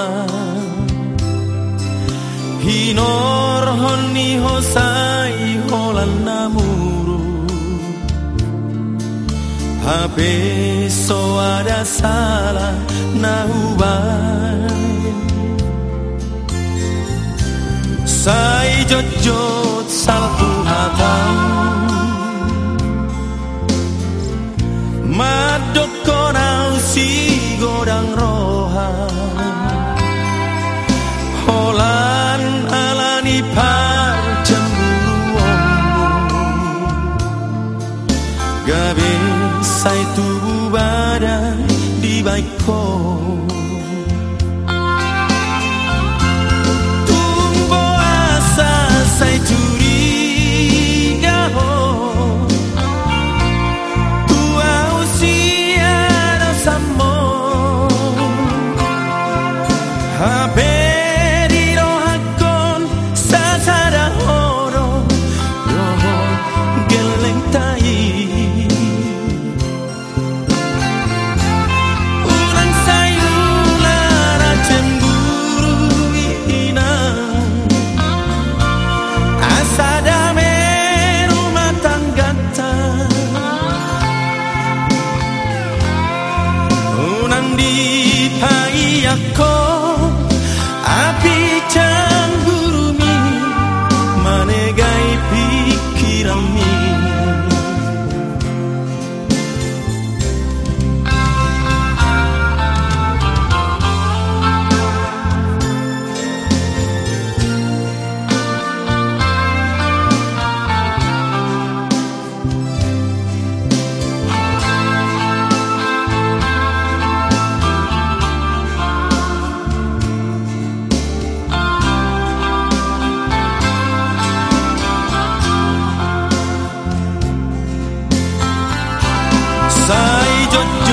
jolma Hinor honi hosai holan namuru. Habe so ada salah nahubai Sai jojot salpu hatam Madok konau si godang rohan cabeza y tu vara viva y con sai tubuh សាយចុច